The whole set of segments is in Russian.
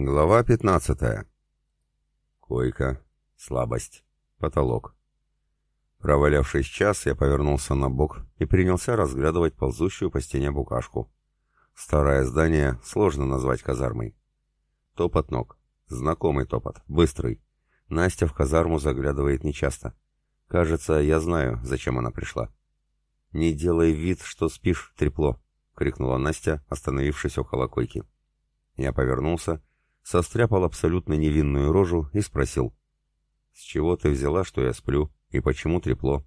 Глава 15. Койка, слабость, потолок. Провалявшись час, я повернулся на бок и принялся разглядывать ползущую по стене букашку. Старое здание сложно назвать казармой. Топот ног. Знакомый топот, быстрый. Настя в казарму заглядывает нечасто. Кажется, я знаю, зачем она пришла. «Не делай вид, что спишь, трепло!» — крикнула Настя, остановившись около койки. Я повернулся, состряпал абсолютно невинную рожу и спросил. «С чего ты взяла, что я сплю, и почему трепло?»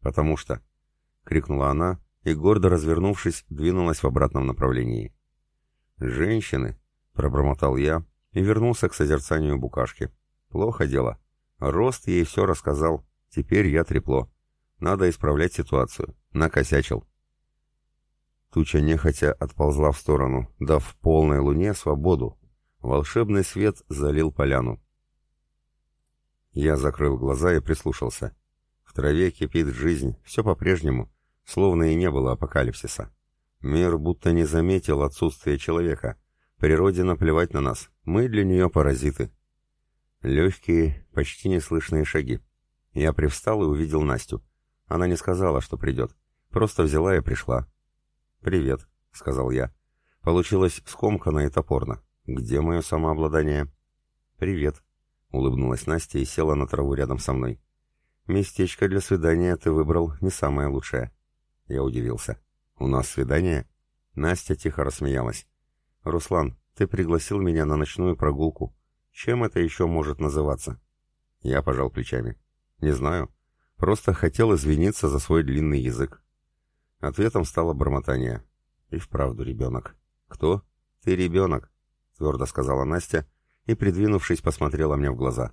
«Потому что...» — крикнула она и, гордо развернувшись, двинулась в обратном направлении. «Женщины!» — пробормотал я и вернулся к созерцанию букашки. «Плохо дело. Рост ей все рассказал. Теперь я трепло. Надо исправлять ситуацию. Накосячил». Туча нехотя отползла в сторону, дав полной луне свободу. Волшебный свет залил поляну. Я закрыл глаза и прислушался. В траве кипит жизнь, все по-прежнему, словно и не было апокалипсиса. Мир будто не заметил отсутствия человека. Природе наплевать на нас, мы для нее паразиты. Легкие, почти неслышные шаги. Я привстал и увидел Настю. Она не сказала, что придет, просто взяла и пришла. «Привет», — сказал я. Получилось скомканно и топорно. «Где мое самообладание?» «Привет», — улыбнулась Настя и села на траву рядом со мной. «Местечко для свидания ты выбрал не самое лучшее». Я удивился. «У нас свидание?» Настя тихо рассмеялась. «Руслан, ты пригласил меня на ночную прогулку. Чем это еще может называться?» Я пожал плечами. «Не знаю. Просто хотел извиниться за свой длинный язык. Ответом стало бормотание. И вправду ребенок. «Кто? Ты ребенок», — твердо сказала Настя и, придвинувшись, посмотрела мне в глаза.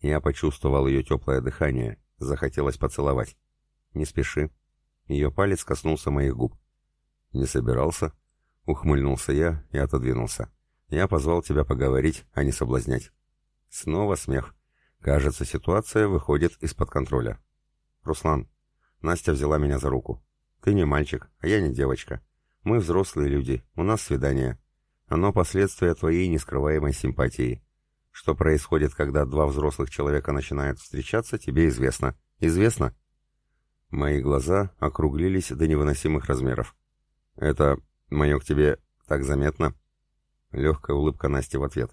Я почувствовал ее теплое дыхание, захотелось поцеловать. «Не спеши». Ее палец коснулся моих губ. «Не собирался?» — ухмыльнулся я и отодвинулся. «Я позвал тебя поговорить, а не соблазнять». Снова смех. Кажется, ситуация выходит из-под контроля. «Руслан». Настя взяла меня за руку. Ты не мальчик, а я не девочка. Мы взрослые люди, у нас свидание. Оно последствия твоей нескрываемой симпатии. Что происходит, когда два взрослых человека начинают встречаться, тебе известно. Известно? Мои глаза округлились до невыносимых размеров. Это мое к тебе так заметно? Легкая улыбка Насти в ответ.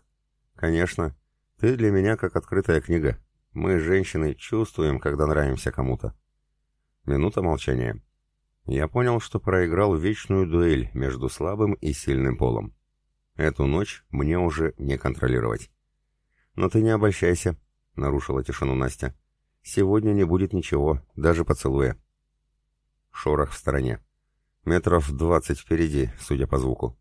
Конечно. Ты для меня как открытая книга. Мы, женщины, чувствуем, когда нравимся кому-то. Минута молчания. Я понял, что проиграл вечную дуэль между слабым и сильным полом. Эту ночь мне уже не контролировать. «Но ты не обольщайся», — нарушила тишину Настя. «Сегодня не будет ничего, даже поцелуя». Шорох в стороне. Метров двадцать впереди, судя по звуку.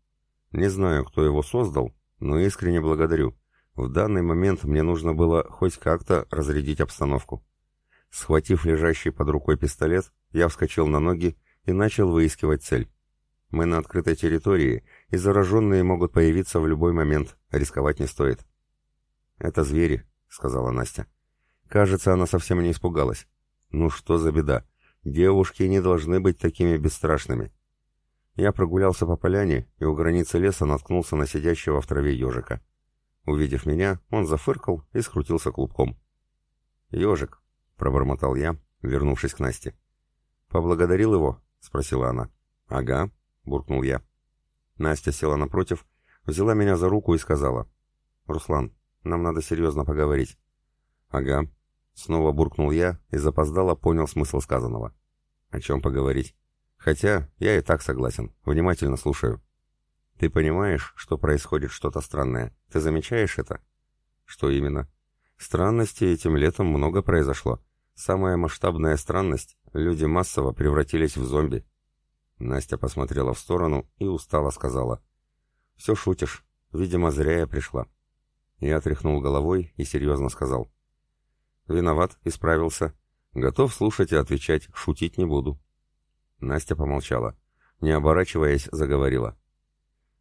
Не знаю, кто его создал, но искренне благодарю. В данный момент мне нужно было хоть как-то разрядить обстановку. Схватив лежащий под рукой пистолет, я вскочил на ноги и начал выискивать цель. Мы на открытой территории, и зараженные могут появиться в любой момент, рисковать не стоит. «Это звери», — сказала Настя. Кажется, она совсем не испугалась. «Ну что за беда? Девушки не должны быть такими бесстрашными». Я прогулялся по поляне и у границы леса наткнулся на сидящего в траве ежика. Увидев меня, он зафыркал и скрутился клубком. «Ежик», — пробормотал я, вернувшись к Насте. «Поблагодарил его?» — спросила она. «Ага», — буркнул я. Настя села напротив, взяла меня за руку и сказала. «Руслан, нам надо серьезно поговорить». «Ага», — снова буркнул я и запоздало понял смысл сказанного. «О чем поговорить?» «Хотя я и так согласен. Внимательно слушаю». «Ты понимаешь, что происходит что-то странное? Ты замечаешь это?» «Что именно?» «Странности этим летом много произошло. Самая масштабная странность — люди массово превратились в зомби. Настя посмотрела в сторону и устало сказала. «Все шутишь. Видимо, зря я пришла». Я отряхнул головой и серьезно сказал. «Виноват, исправился. Готов слушать и отвечать, шутить не буду». Настя помолчала. Не оборачиваясь, заговорила.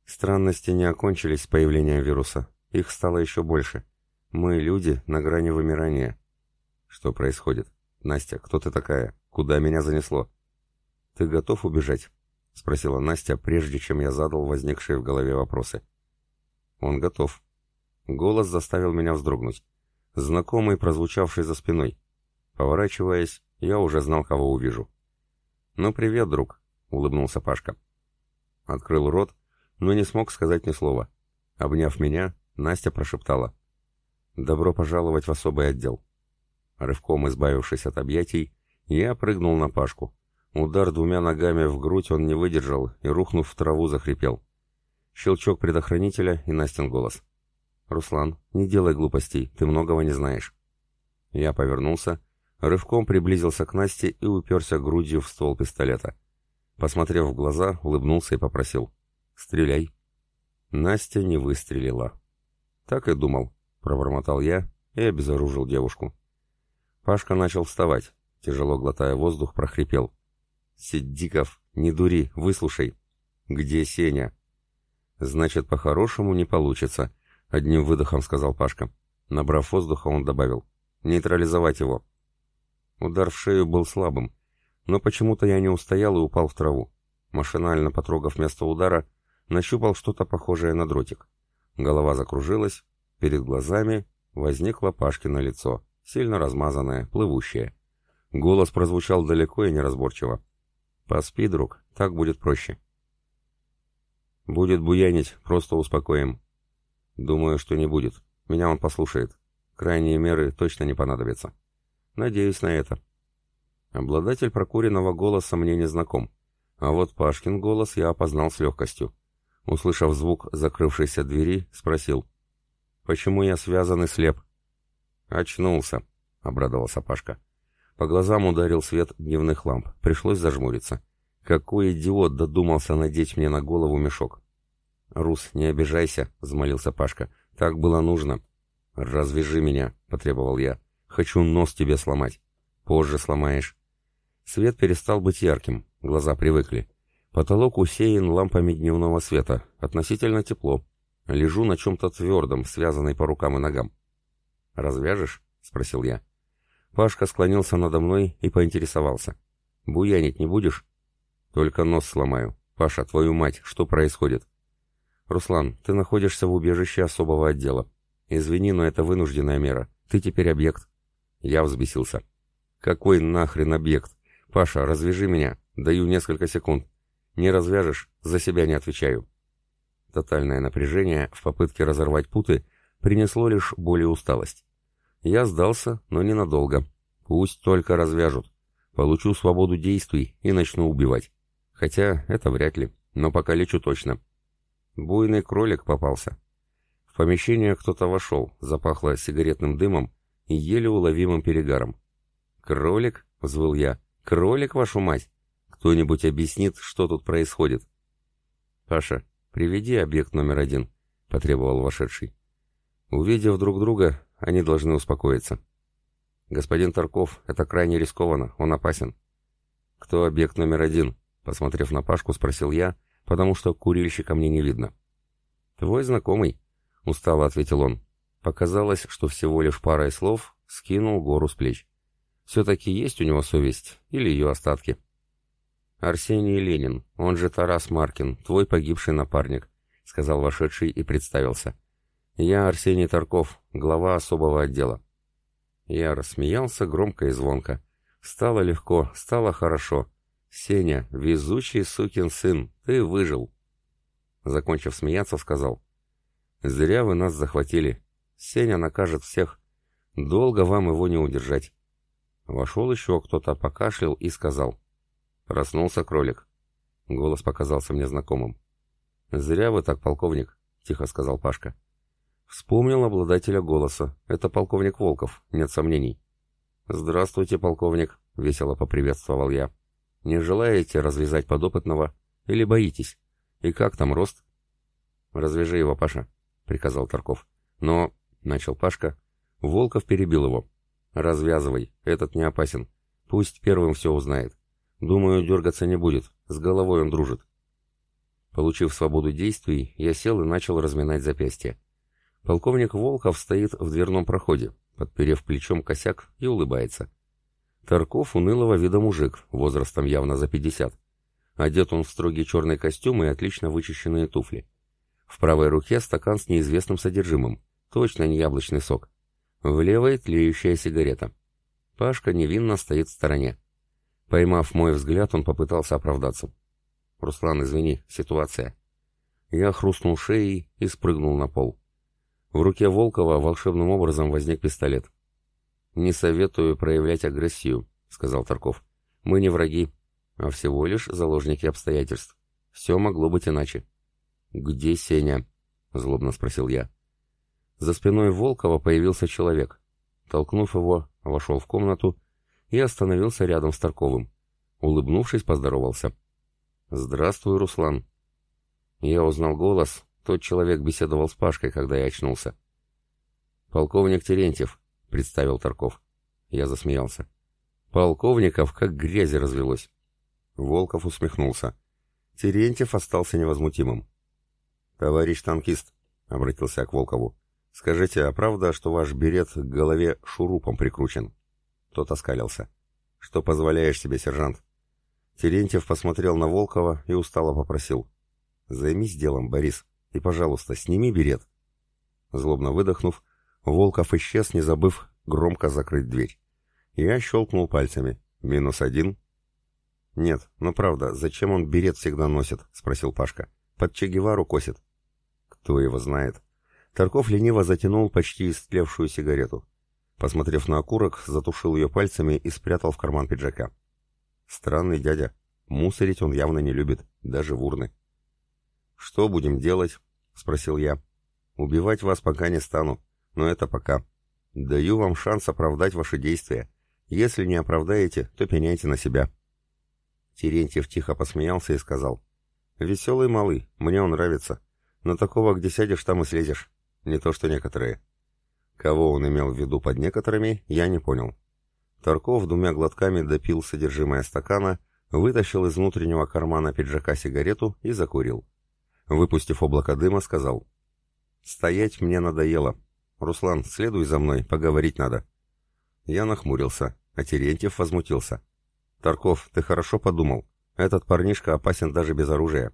«Странности не окончились с появлением вируса. Их стало еще больше. Мы, люди, на грани вымирания. Что происходит? Настя, кто ты такая? Куда меня занесло? Ты готов убежать? Спросила Настя, прежде чем я задал возникшие в голове вопросы. Он готов. Голос заставил меня вздрогнуть. Знакомый, прозвучавший за спиной. Поворачиваясь, я уже знал, кого увижу. «Ну, привет, друг», — улыбнулся Пашка. Открыл рот, но не смог сказать ни слова. Обняв меня, Настя прошептала. «Добро пожаловать в особый отдел». Рывком избавившись от объятий, я прыгнул на Пашку. Удар двумя ногами в грудь он не выдержал и, рухнув в траву, захрипел. Щелчок предохранителя и Настин голос. «Руслан, не делай глупостей, ты многого не знаешь». Я повернулся, рывком приблизился к Насте и уперся грудью в ствол пистолета. Посмотрев в глаза, улыбнулся и попросил. «Стреляй». Настя не выстрелила. «Так и думал», — пробормотал я и обезоружил девушку. Пашка начал вставать, тяжело глотая воздух, прохрипел. «Сиддиков, не дури, выслушай». «Где Сеня?» «Значит, по-хорошему не получится», — одним выдохом сказал Пашка. Набрав воздуха, он добавил. «Нейтрализовать его». Удар в шею был слабым, но почему-то я не устоял и упал в траву. Машинально потрогав место удара, нащупал что-то похожее на дротик. Голова закружилась, перед глазами возникло Пашкино лицо, сильно размазанное, плывущее. Голос прозвучал далеко и неразборчиво. «Поспи, друг, так будет проще». «Будет буянить, просто успокоим». «Думаю, что не будет. Меня он послушает. Крайние меры точно не понадобятся». «Надеюсь на это». Обладатель прокуренного голоса мне не знаком, а вот Пашкин голос я опознал с легкостью. Услышав звук закрывшейся двери, спросил. «Почему я связан и слеп?» «Очнулся», — обрадовался Пашка. По глазам ударил свет дневных ламп. Пришлось зажмуриться. Какой идиот додумался надеть мне на голову мешок. «Рус, не обижайся», — взмолился Пашка. «Так было нужно». «Развяжи меня», — потребовал я. «Хочу нос тебе сломать». «Позже сломаешь». Свет перестал быть ярким, глаза привыкли. Потолок усеян лампами дневного света, относительно тепло. Лежу на чем-то твердом, связанной по рукам и ногам. «Развяжешь?» — спросил я. Пашка склонился надо мной и поинтересовался. «Буянить не будешь?» «Только нос сломаю. Паша, твою мать, что происходит?» «Руслан, ты находишься в убежище особого отдела. Извини, но это вынужденная мера. Ты теперь объект». Я взбесился. «Какой нахрен объект? «Паша, развяжи меня. Даю несколько секунд. Не развяжешь, за себя не отвечаю». Тотальное напряжение в попытке разорвать путы принесло лишь боль и усталость. Я сдался, но ненадолго. Пусть только развяжут. Получу свободу действий и начну убивать. Хотя это вряд ли, но пока лечу точно. Буйный кролик попался. В помещение кто-то вошел, запахло сигаретным дымом и еле уловимым перегаром. «Кролик?» — взвыл я. Кролик, вашу мать! Кто-нибудь объяснит, что тут происходит? Паша, приведи объект номер один, потребовал вошедший. Увидев друг друга, они должны успокоиться. Господин Тарков, это крайне рискованно, он опасен. Кто объект номер один? Посмотрев на Пашку, спросил я, потому что курильщика мне не видно. Твой знакомый, устало ответил он. Показалось, что всего лишь парой слов скинул гору с плеч. Все-таки есть у него совесть, или ее остатки. «Арсений Ленин, он же Тарас Маркин, твой погибший напарник», — сказал вошедший и представился. «Я Арсений Тарков, глава особого отдела». Я рассмеялся громко и звонко. Стало легко, стало хорошо. «Сеня, везучий сукин сын, ты выжил!» Закончив смеяться, сказал. «Зря вы нас захватили. Сеня накажет всех. Долго вам его не удержать. Вошел еще кто-то, покашлял и сказал. Проснулся кролик. Голос показался мне знакомым. «Зря вы так, полковник», — тихо сказал Пашка. Вспомнил обладателя голоса. Это полковник Волков, нет сомнений. «Здравствуйте, полковник», — весело поприветствовал я. «Не желаете развязать подопытного? Или боитесь? И как там рост?» «Развяжи его, Паша», — приказал Тарков. «Но...» — начал Пашка. Волков перебил его. «Развязывай, этот не опасен. Пусть первым все узнает. Думаю, дергаться не будет, с головой он дружит». Получив свободу действий, я сел и начал разминать запястье. Полковник Волков стоит в дверном проходе, подперев плечом косяк и улыбается. Тарков унылого вида мужик, возрастом явно за пятьдесят. Одет он в строгий черный костюм и отлично вычищенные туфли. В правой руке стакан с неизвестным содержимым, Точно не яблочный сок. В левой тлеющая сигарета. Пашка невинно стоит в стороне. Поймав мой взгляд, он попытался оправдаться. «Руслан, извини, ситуация». Я хрустнул шеей и спрыгнул на пол. В руке Волкова волшебным образом возник пистолет. «Не советую проявлять агрессию», — сказал Тарков. «Мы не враги, а всего лишь заложники обстоятельств. Все могло быть иначе». «Где Сеня?» — злобно спросил я. За спиной Волкова появился человек. Толкнув его, вошел в комнату и остановился рядом с Тарковым. Улыбнувшись, поздоровался. «Здравствуй, Руслан». Я узнал голос, тот человек беседовал с Пашкой, когда я очнулся. «Полковник Терентьев», — представил Тарков. Я засмеялся. «Полковников как грязи развелось». Волков усмехнулся. Терентьев остался невозмутимым. «Товарищ танкист», — обратился к Волкову, — «скажите, а правда, что ваш берет к голове шурупом прикручен?» Тот оскалился. «Что позволяешь себе, сержант?» Терентьев посмотрел на Волкова и устало попросил. «Займись делом, Борис, и, пожалуйста, сними берет». Злобно выдохнув, Волков исчез, не забыв громко закрыть дверь. Я щелкнул пальцами. «Минус один». «Нет, ну правда, зачем он берет всегда носит?» — спросил Пашка. «Под Че Гевару косит». «Кто его знает?» Тарков лениво затянул почти истлевшую сигарету. Посмотрев на окурок, затушил ее пальцами и спрятал в карман пиджака. Странный дядя. Мусорить он явно не любит, даже в урны. «Что будем делать?» — спросил я. «Убивать вас пока не стану, но это пока. Даю вам шанс оправдать ваши действия. Если не оправдаете, то пеняйте на себя». Терентьев тихо посмеялся и сказал. «Веселый малый, мне он нравится. На такого, где сядешь, там и слезешь. Не то что некоторые». Кого он имел в виду под некоторыми, я не понял. Тарков двумя глотками допил содержимое стакана, вытащил из внутреннего кармана пиджака сигарету и закурил. Выпустив облако дыма, сказал. «Стоять мне надоело. Руслан, следуй за мной, поговорить надо». Я нахмурился, а Терентьев возмутился. «Тарков, ты хорошо подумал. Этот парнишка опасен даже без оружия».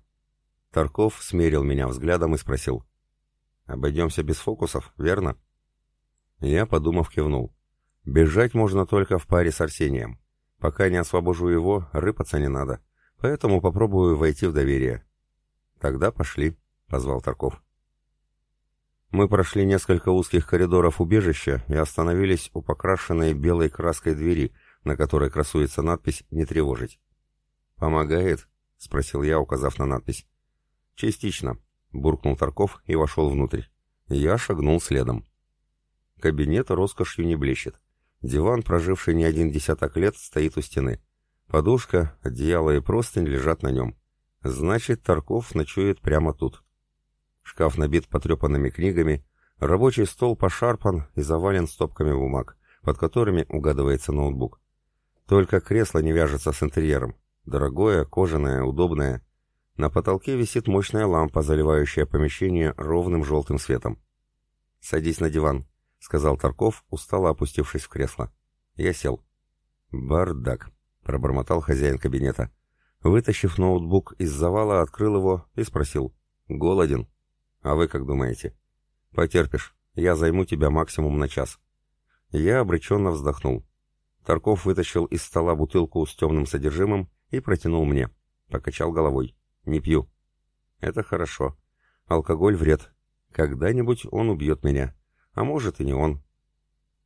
Тарков смерил меня взглядом и спросил. «Обойдемся без фокусов, верно?» Я, подумав, кивнул. Бежать можно только в паре с Арсением. Пока не освобожу его, рыпаться не надо. Поэтому попробую войти в доверие. Тогда пошли, позвал Тарков. Мы прошли несколько узких коридоров убежища и остановились у покрашенной белой краской двери, на которой красуется надпись «Не тревожить». «Помогает?» — спросил я, указав на надпись. «Частично», — буркнул Тарков и вошел внутрь. Я шагнул следом. Кабинет роскошью не блещет. Диван, проживший не один десяток лет, стоит у стены. Подушка, одеяло и простынь лежат на нем. Значит, Тарков ночует прямо тут. Шкаф набит потрепанными книгами, рабочий стол пошарпан и завален стопками бумаг, под которыми угадывается ноутбук. Только кресло не вяжется с интерьером. Дорогое, кожаное, удобное. На потолке висит мощная лампа, заливающая помещение ровным желтым светом. «Садись на диван», — сказал Тарков, устало опустившись в кресло. Я сел. «Бардак», — пробормотал хозяин кабинета. Вытащив ноутбук из завала, открыл его и спросил. «Голоден? А вы как думаете?» «Потерпишь. Я займу тебя максимум на час». Я обреченно вздохнул. Тарков вытащил из стола бутылку с темным содержимым и протянул мне. Покачал головой. «Не пью». «Это хорошо. Алкоголь вред. Когда-нибудь он убьет меня. А может и не он.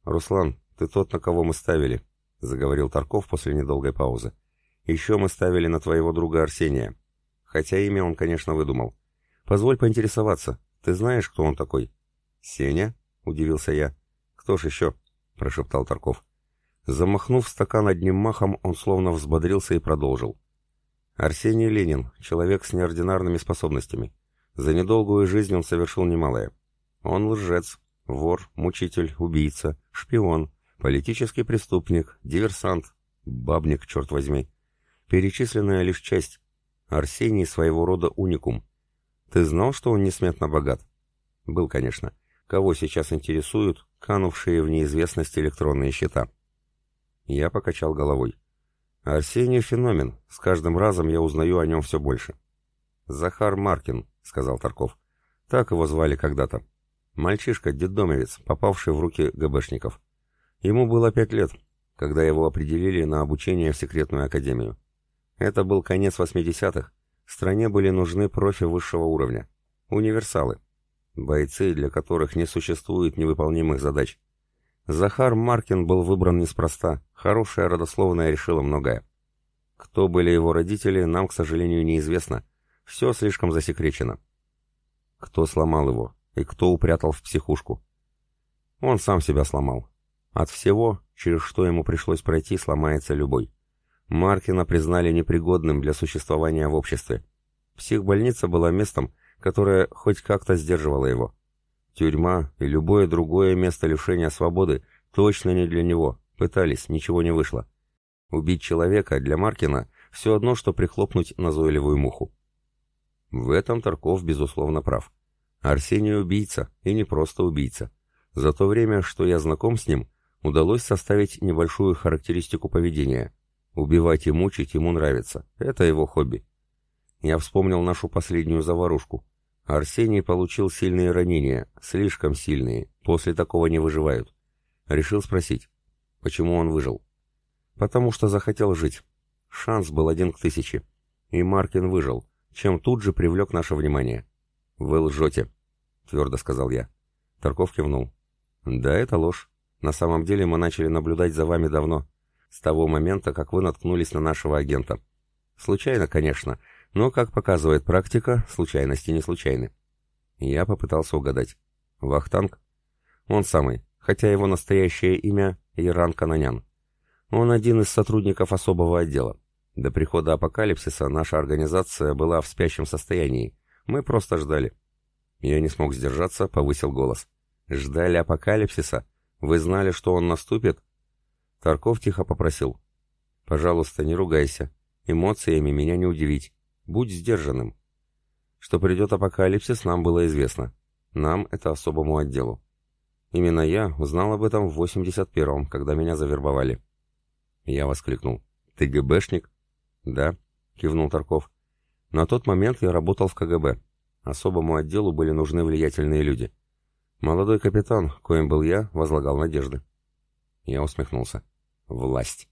«Руслан, ты тот, на кого мы ставили», — заговорил Тарков после недолгой паузы. «Еще мы ставили на твоего друга Арсения. Хотя имя он, конечно, выдумал. Позволь поинтересоваться, ты знаешь, кто он такой?» «Сеня?» — удивился я. «Кто ж еще?» — прошептал Тарков. Замахнув стакан одним махом, он словно взбодрился и продолжил. «Арсений Ленин, человек с неординарными способностями. За недолгую жизнь он совершил немалое. Он лжец, Вор, мучитель, убийца, шпион, политический преступник, диверсант, бабник, черт возьми. Перечисленная лишь часть. Арсений своего рода уникум. Ты знал, что он несметно богат? Был, конечно. Кого сейчас интересуют канувшие в неизвестность электронные счета? Я покачал головой. Арсений феномен. С каждым разом я узнаю о нем все больше. Захар Маркин, сказал Тарков. Так его звали когда-то. Мальчишка, детдомовец, попавший в руки ГБшников. Ему было пять лет, когда его определили на обучение в секретную академию. Это был конец 80-х. Стране были нужны профи высшего уровня. Универсалы. Бойцы, для которых не существует невыполнимых задач. Захар Маркин был выбран неспроста. Хорошая родословная решила многое. Кто были его родители, нам, к сожалению, неизвестно. Все слишком засекречено. Кто сломал его и кто упрятал в психушку? Он сам себя сломал. От всего, через что ему пришлось пройти, сломается любой. Маркина признали непригодным для существования в обществе. Психбольница была местом, которое хоть как-то сдерживало его. Тюрьма и любое другое место лишения свободы точно не для него. Пытались, ничего не вышло. Убить человека для Маркина все одно, что прихлопнуть назойливую муху. В этом Тарков, безусловно, прав. Арсений убийца, и не просто убийца. За то время, что я знаком с ним, удалось составить небольшую характеристику поведения. Убивать и мучить ему нравится. Это его хобби. Я вспомнил нашу последнюю заварушку. Арсений получил сильные ранения, слишком сильные, после такого не выживают. Решил спросить, почему он выжил. Потому что захотел жить. Шанс был один к тысяче. И Маркин выжил, чем тут же привлек наше внимание. «Вы лжете», — твердо сказал я. Тарков кивнул. «Да, это ложь. На самом деле мы начали наблюдать за вами давно, с того момента, как вы наткнулись на нашего агента. Случайно, конечно, но, как показывает практика, случайности не случайны. Я попытался угадать. Вахтанг? Он самый, хотя его настоящее имя Иран Кананян. Он один из сотрудников особого отдела. До прихода апокалипсиса наша организация была в спящем состоянии. Мы просто ждали. Я не смог сдержаться, повысил голос. «Ждали апокалипсиса? Вы знали, что он наступит?» Тарков тихо попросил. «Пожалуйста, не ругайся. Эмоциями меня не удивить. Будь сдержанным. Что придет апокалипсис, нам было известно. Нам, это особому отделу. Именно я узнал об этом в 81-м, когда меня завербовали. Я воскликнул. «Ты ГБшник?» «Да», — кивнул Тарков. «На тот момент я работал в КГБ. Особому отделу были нужны влиятельные люди. Молодой капитан, коим был я, возлагал надежды». Я усмехнулся. «Власть».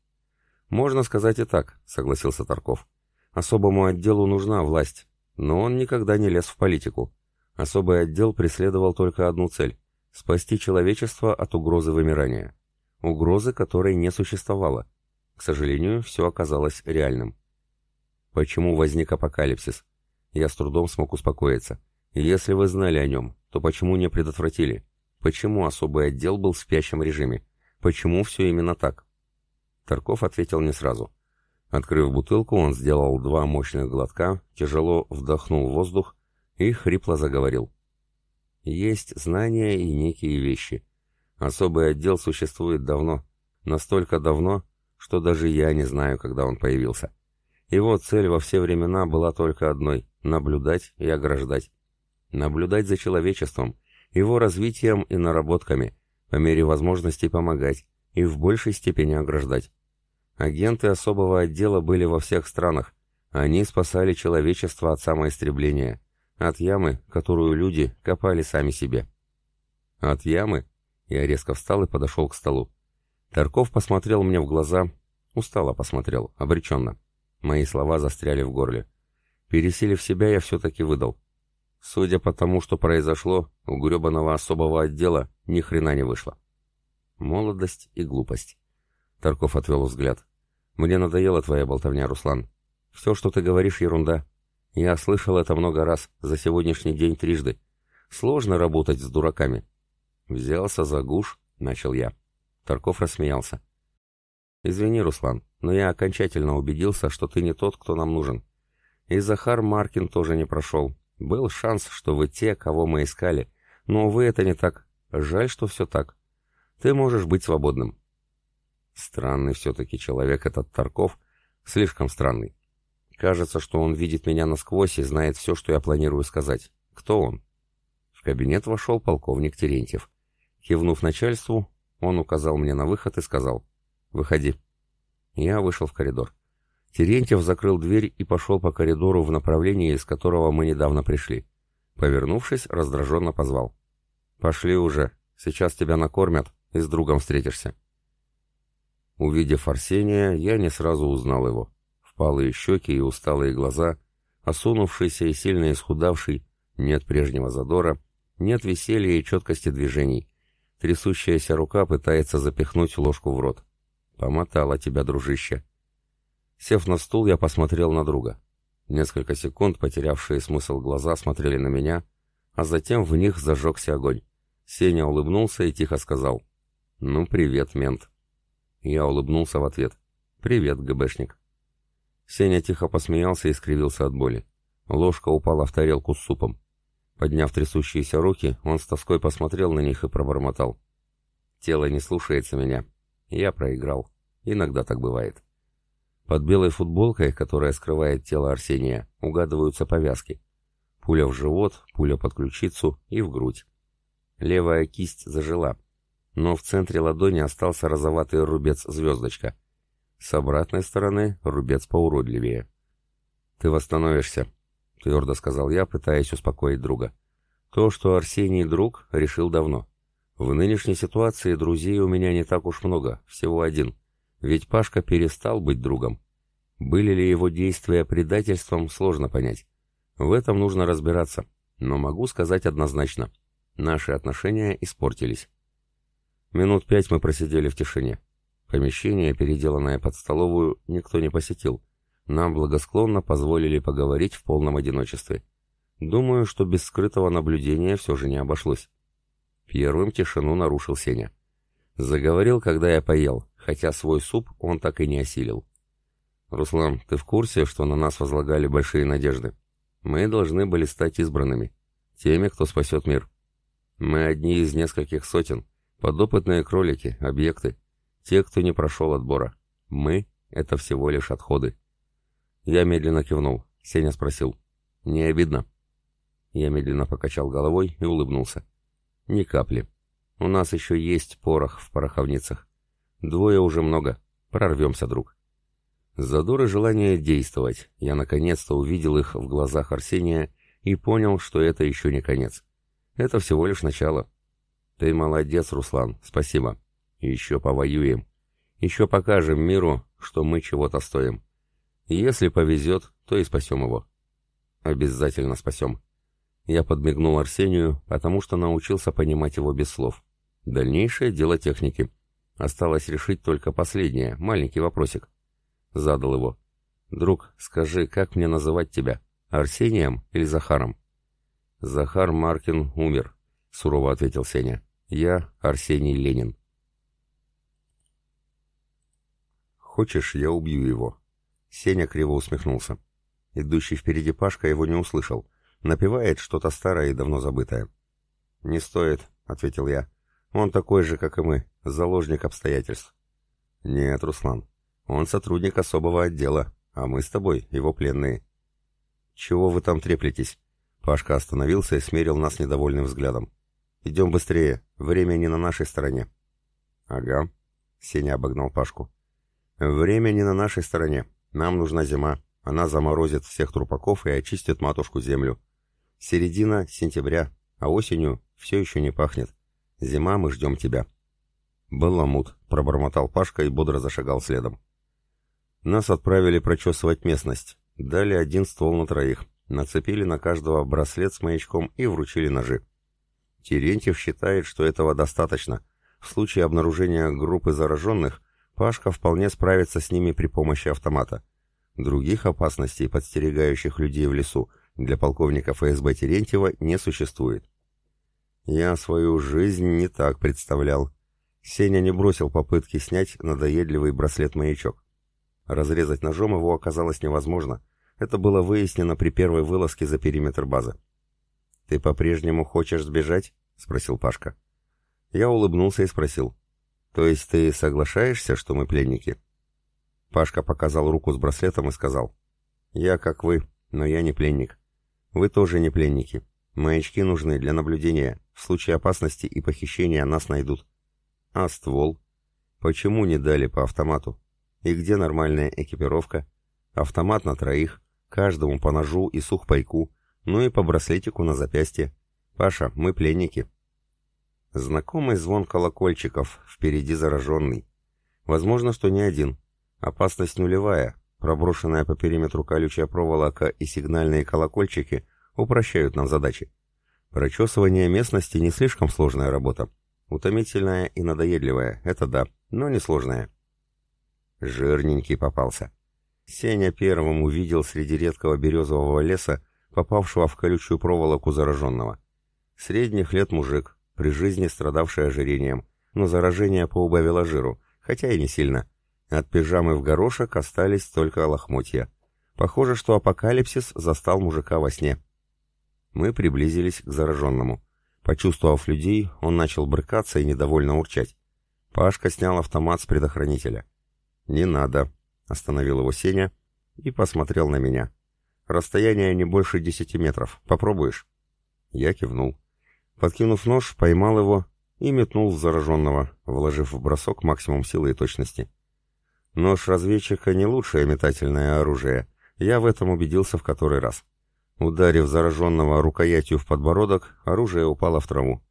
«Можно сказать и так», — согласился Тарков. Особому отделу нужна власть, но он никогда не лез в политику. Особый отдел преследовал только одну цель – спасти человечество от угрозы вымирания. Угрозы, которой не существовало. К сожалению, все оказалось реальным. Почему возник апокалипсис? Я с трудом смог успокоиться. Если вы знали о нем, то почему не предотвратили? Почему особый отдел был в спящем режиме? Почему все именно так? Тарков ответил не сразу. Открыв бутылку, он сделал два мощных глотка, тяжело вдохнул воздух и хрипло заговорил. Есть знания и некие вещи. Особый отдел существует давно. Настолько давно, что даже я не знаю, когда он появился. Его цель во все времена была только одной — наблюдать и ограждать. Наблюдать за человечеством, его развитием и наработками, по мере возможности помогать и в большей степени ограждать. Агенты особого отдела были во всех странах. Они спасали человечество от самоистребления, от ямы, которую люди копали сами себе. От ямы? Я резко встал и подошел к столу. Тарков посмотрел мне в глаза, устало посмотрел, обреченно. Мои слова застряли в горле. Пересилив себя, я все-таки выдал. Судя по тому, что произошло, у гребаного особого отдела ни хрена не вышло. Молодость и глупость. Тарков отвел взгляд. «Мне надоела твоя болтовня, Руслан. Все, что ты говоришь, ерунда. Я слышал это много раз, за сегодняшний день трижды. Сложно работать с дураками». «Взялся за гуш», — начал я. Тарков рассмеялся. «Извини, Руслан, но я окончательно убедился, что ты не тот, кто нам нужен. И Захар Маркин тоже не прошел. Был шанс, что вы те, кого мы искали. Но, увы, это не так. Жаль, что все так. Ты можешь быть свободным. Странный все-таки человек этот Тарков, слишком странный. Кажется, что он видит меня насквозь и знает все, что я планирую сказать. Кто он? В кабинет вошел полковник Терентьев. Кивнув начальству, он указал мне на выход и сказал «Выходи». Я вышел в коридор. Терентьев закрыл дверь и пошел по коридору в направлении, из которого мы недавно пришли. Повернувшись, раздраженно позвал. Пошли уже, сейчас тебя накормят и с другом встретишься. Увидев Арсения, я не сразу узнал его. Впалые щеки и усталые глаза, осунувшийся и сильно исхудавший, нет прежнего задора, нет веселья и четкости движений. Трясущаяся рука пытается запихнуть ложку в рот. Помотала тебя, дружище. Сев на стул, я посмотрел на друга. Несколько секунд потерявшие смысл глаза смотрели на меня, а затем в них зажегся огонь. Сеня улыбнулся и тихо сказал «Ну, привет, мент». Я улыбнулся в ответ. «Привет, ГБшник». Сеня тихо посмеялся и скривился от боли. Ложка упала в тарелку с супом. Подняв трясущиеся руки, он с тоской посмотрел на них и пробормотал. «Тело не слушается меня. Я проиграл. Иногда так бывает». Под белой футболкой, которая скрывает тело Арсения, угадываются повязки. Пуля в живот, пуля под ключицу и в грудь. Левая кисть зажила, но в центре ладони остался розоватый рубец-звездочка. С обратной стороны рубец поуродливее. «Ты восстановишься», — твердо сказал я, пытаясь успокоить друга. «То, что Арсений друг, решил давно. В нынешней ситуации друзей у меня не так уж много, всего один. Ведь Пашка перестал быть другом. Были ли его действия предательством, сложно понять. В этом нужно разбираться, но могу сказать однозначно. Наши отношения испортились. Минут пять мы просидели в тишине. Помещение, переделанное под столовую, никто не посетил. Нам благосклонно позволили поговорить в полном одиночестве. Думаю, что без скрытого наблюдения все же не обошлось. Первым тишину нарушил Сеня. Заговорил, когда я поел, хотя свой суп он так и не осилил. «Руслан, ты в курсе, что на нас возлагали большие надежды? Мы должны были стать избранными, теми, кто спасет мир. Мы одни из нескольких сотен, подопытные кролики, объекты, те, кто не прошел отбора. Мы — это всего лишь отходы». Я медленно кивнул. Сеня спросил. «Не обидно?» Я медленно покачал головой и улыбнулся. «Ни капли. У нас еще есть порох в пороховницах. Двое уже много. Прорвемся, друг». Задор и желание действовать. Я наконец-то увидел их в глазах Арсения и понял, что это еще не конец. Это всего лишь начало. Ты молодец, Руслан, спасибо. Еще повоюем. Еще покажем миру, что мы чего-то стоим. Если повезет, то и спасем его. Обязательно спасем. Я подмигнул Арсению, потому что научился понимать его без слов. Дальнейшее дело техники. Осталось решить только последнее, маленький вопросик. Задал его. «Друг, скажи, как мне называть тебя? Арсением или Захаром?» «Захар Маркин умер», — сурово ответил Сеня. «Я Арсений Ленин». «Хочешь, я убью его?» Сеня криво усмехнулся. Идущий впереди Пашка его не услышал. Напевает что-то старое и давно забытое. «Не стоит», — ответил я. «Он такой же, как и мы, заложник обстоятельств». «Нет, Руслан, он сотрудник особого отдела, а мы с тобой его пленные. Чего вы там треплетесь? Пашка остановился и смерил нас недовольным взглядом. Идем быстрее, время не на нашей стороне. Ага, Сеня обогнал Пашку. Время не на нашей стороне. Нам нужна зима. Она заморозит всех трупаков и очистит матушку землю. Середина сентября, а осенью все еще не пахнет. Зима, мы ждем тебя. Баламут, пробормотал Пашка и бодро зашагал следом. Нас отправили прочесывать местность. Дали один ствол на троих. Нацепили на каждого браслет с маячком и вручили ножи. Терентьев считает, что этого достаточно. В случае обнаружения группы зараженных, Пашка вполне справится с ними при помощи автомата. Других опасностей, подстерегающих людей в лесу, для полковника ФСБ Терентьева не существует. Я свою жизнь не так представлял. Сеня не бросил попытки снять надоедливый браслет-маячок. Разрезать ножом его оказалось невозможно. Это было выяснено при первой вылазке за периметр базы. «Ты по-прежнему хочешь сбежать?» — спросил Пашка. Я улыбнулся и спросил. «То есть ты соглашаешься, что мы пленники?» Пашка показал руку с браслетом и сказал. «Я как вы, но я не пленник. Вы тоже не пленники. Маячки нужны для наблюдения. В случае опасности и похищения нас найдут». «А ствол? Почему не дали по автомату?» И где нормальная экипировка? Автомат на троих, каждому по ножу и сухпайку, ну и по браслетику на запястье. Паша, мы пленники. Знакомый звон колокольчиков, впереди зараженный. Возможно, что не один. Опасность нулевая. Проброшенная по периметру колючая проволока и сигнальные колокольчики упрощают нам задачи. Прочесывание местности не слишком сложная работа. Утомительная и надоедливая, это да, но не сложная. Жирненький попался. Сеня первым увидел среди редкого березового леса попавшего в колючую проволоку зараженного. Средних лет мужик, при жизни страдавший ожирением, но заражение поубавило жиру, хотя и не сильно. От пижамы в горошек остались только лохмотья. Похоже, что апокалипсис застал мужика во сне. Мы приблизились к зараженному. Почувствовав людей, он начал брыкаться и недовольно урчать. Пашка снял автомат с предохранителя. «Не надо», — остановил его Сеня и посмотрел на меня. «Расстояние не больше десяти метров. Попробуешь?» Я кивнул. Подкинув нож, поймал его и метнул в зараженного, вложив в бросок максимум силы и точности. Нож разведчика не лучшее метательное оружие. Я в этом убедился в который раз. Ударив зараженного рукоятью в подбородок, оружие упало в траву.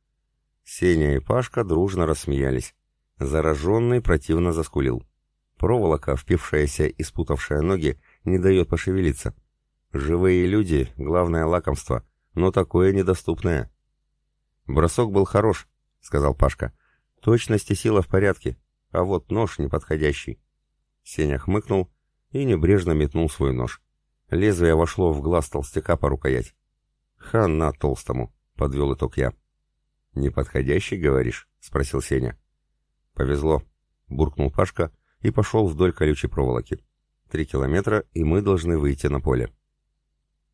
Сеня и Пашка дружно рассмеялись. Зараженный противно заскулил. Проволока, впившаяся и спутавшая ноги, не дает пошевелиться. Живые люди — главное лакомство, но такое недоступное. «Бросок был хорош», — сказал Пашка. «Точность и сила в порядке, а вот нож неподходящий». Сеня хмыкнул и небрежно метнул свой нож. Лезвие вошло в глаз толстяка по рукоять. «Хана толстому», — подвел итог я. «Неподходящий, говоришь?» — спросил Сеня. «Повезло», — буркнул Пашка и пошел вдоль колючей проволоки. «Три километра, и мы должны выйти на поле».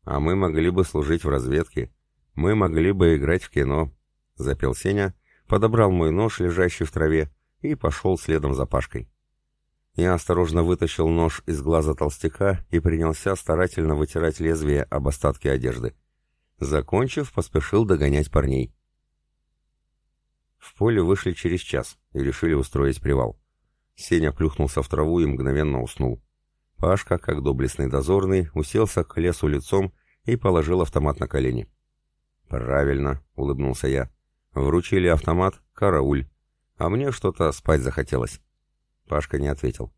«А мы могли бы служить в разведке. Мы могли бы играть в кино», — запел Сеня, подобрал мой нож, лежащий в траве, и пошел следом за Пашкой. Я осторожно вытащил нож из глаза толстяка и принялся старательно вытирать лезвие об остатки одежды. Закончив, поспешил догонять парней. В поле вышли через час и решили устроить привал. Сеня плюхнулся в траву и мгновенно уснул. Пашка, как доблестный дозорный, уселся к лесу лицом и положил автомат на колени. «Правильно», — улыбнулся я. «Вручили автомат, карауль. А мне что-то спать захотелось». Пашка не ответил.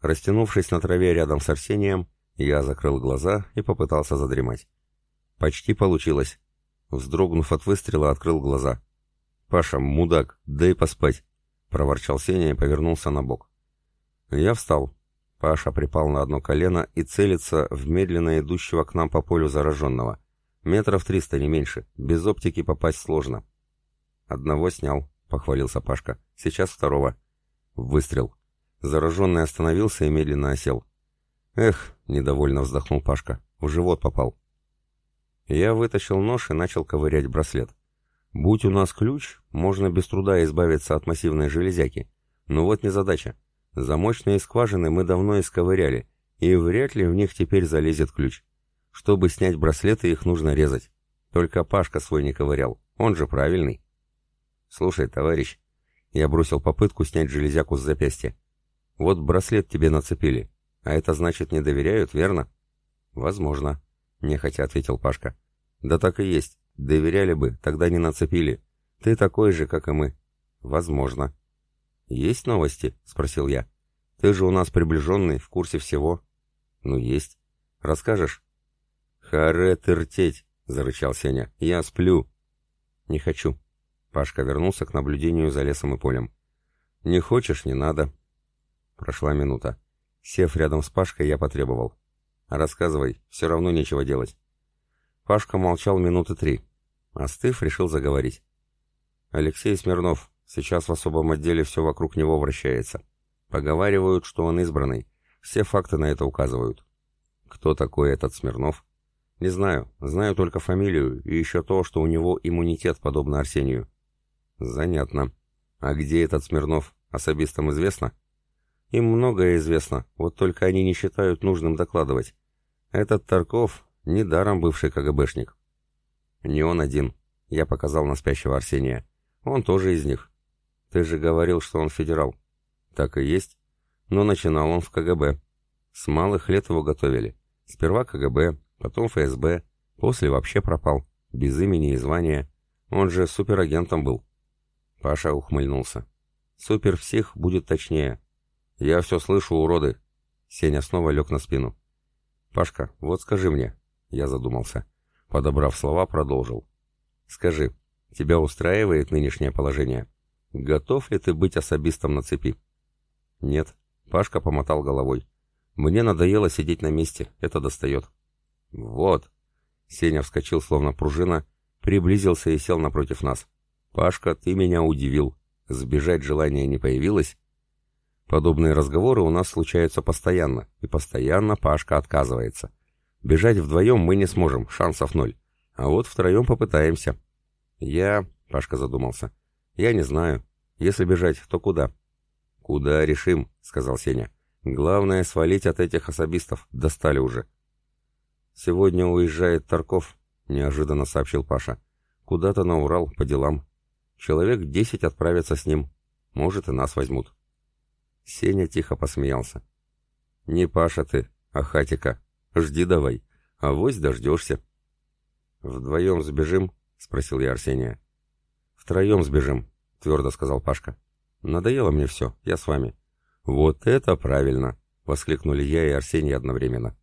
Растянувшись на траве рядом с Арсением, я закрыл глаза и попытался задремать. Почти получилось. Вздрогнув от выстрела, открыл глаза. «Паша, мудак, дай поспать!» — проворчал Сеня и повернулся на бок. Я встал. Паша припал на одно колено и целится в медленно идущего к нам по полю зараженного. Метров триста, не меньше. Без оптики попасть сложно. «Одного снял», — похвалился Пашка. «Сейчас второго». Выстрел. Зараженный остановился и медленно осел. «Эх», — недовольно вздохнул Пашка, — «в живот попал». Я вытащил нож и начал ковырять браслет. Будь у нас ключ, можно без труда избавиться от массивной железяки. Но вот не задача. Замочные скважины мы давно исковыряли, и вряд ли в них теперь залезет ключ. Чтобы снять браслеты, их нужно резать. Только Пашка свой не ковырял, он же правильный. «Слушай, товарищ», я бросил попытку снять железяку с запястья. Вот браслет тебе нацепили. А это значит не доверяют, верно? Возможно, нехотя ответил Пашка. Да так и есть. Доверяли бы, тогда не нацепили. Ты такой же, как и мы. Возможно. Есть новости? Спросил я. Ты же у нас приближенный, в курсе всего. Ну, есть. Расскажешь? Харе тыртеть, зарычал Сеня. Я сплю. Не хочу. Пашка вернулся к наблюдению за лесом и полем. Не хочешь, не надо, Прошла минута. Сев рядом с Пашкой, я потребовал. «Рассказывай, все равно нечего делать». Пашка молчал минуты три. Остыв, решил заговорить. «Алексей Смирнов. Сейчас в особом отделе все вокруг него вращается. Поговаривают, что он избранный. Все факты на это указывают. Кто такой этот Смирнов? Не знаю. Знаю только фамилию и еще то, что у него иммунитет, подобно Арсению. Занятно. А где этот Смирнов? Особистам известно?» Им многое известно, вот только они не считают нужным докладывать. Этот Тарков недаром бывший КГБшник. Не он один. Я показал на спящего Арсения. Он тоже из них. Ты же говорил, что он федерал. Так и есть. Но начинал он в КГБ. С малых лет его готовили. Сперва КГБ, потом ФСБ, после вообще пропал. Без имени и звания. Он же суперагентом был. Паша ухмыльнулся. Суперпсих будет точнее. Я все слышу, уроды. Сеня снова лег на спину. Пашка, вот скажи мне. Я задумался. Подобрав слова, продолжил. Скажи, тебя устраивает нынешнее положение? Готов ли ты быть особистом на цепи? Нет. Пашка помотал головой. Мне надоело сидеть на месте, это достает. Вот. Сеня вскочил, словно пружина, приблизился и сел напротив нас. Пашка, ты меня удивил. Сбежать желания не появилось? Подобные разговоры у нас случаются постоянно, и постоянно Пашка отказывается. Бежать вдвоем мы не сможем, шансов ноль. А вот втроем попытаемся. Я... Пашка задумался. Я не знаю. Если бежать, то куда? Куда решим, сказал Сеня. Главное свалить от этих особистов. Достали уже. Сегодня уезжает Тарков, неожиданно сообщил Паша. Куда-то на Урал по делам. Человек десять отправятся с ним. Может, и нас возьмут. Сеня тихо посмеялся. «Не Паша ты, а Хатика. Жди давай. а Авось дождешься». «Вдвоем сбежим?» — спросил я Арсения. «Втроем сбежим», — твердо сказал Пашка. «Надоело мне все, я с вами». «Вот это правильно!» — воскликнули я и Арсений одновременно.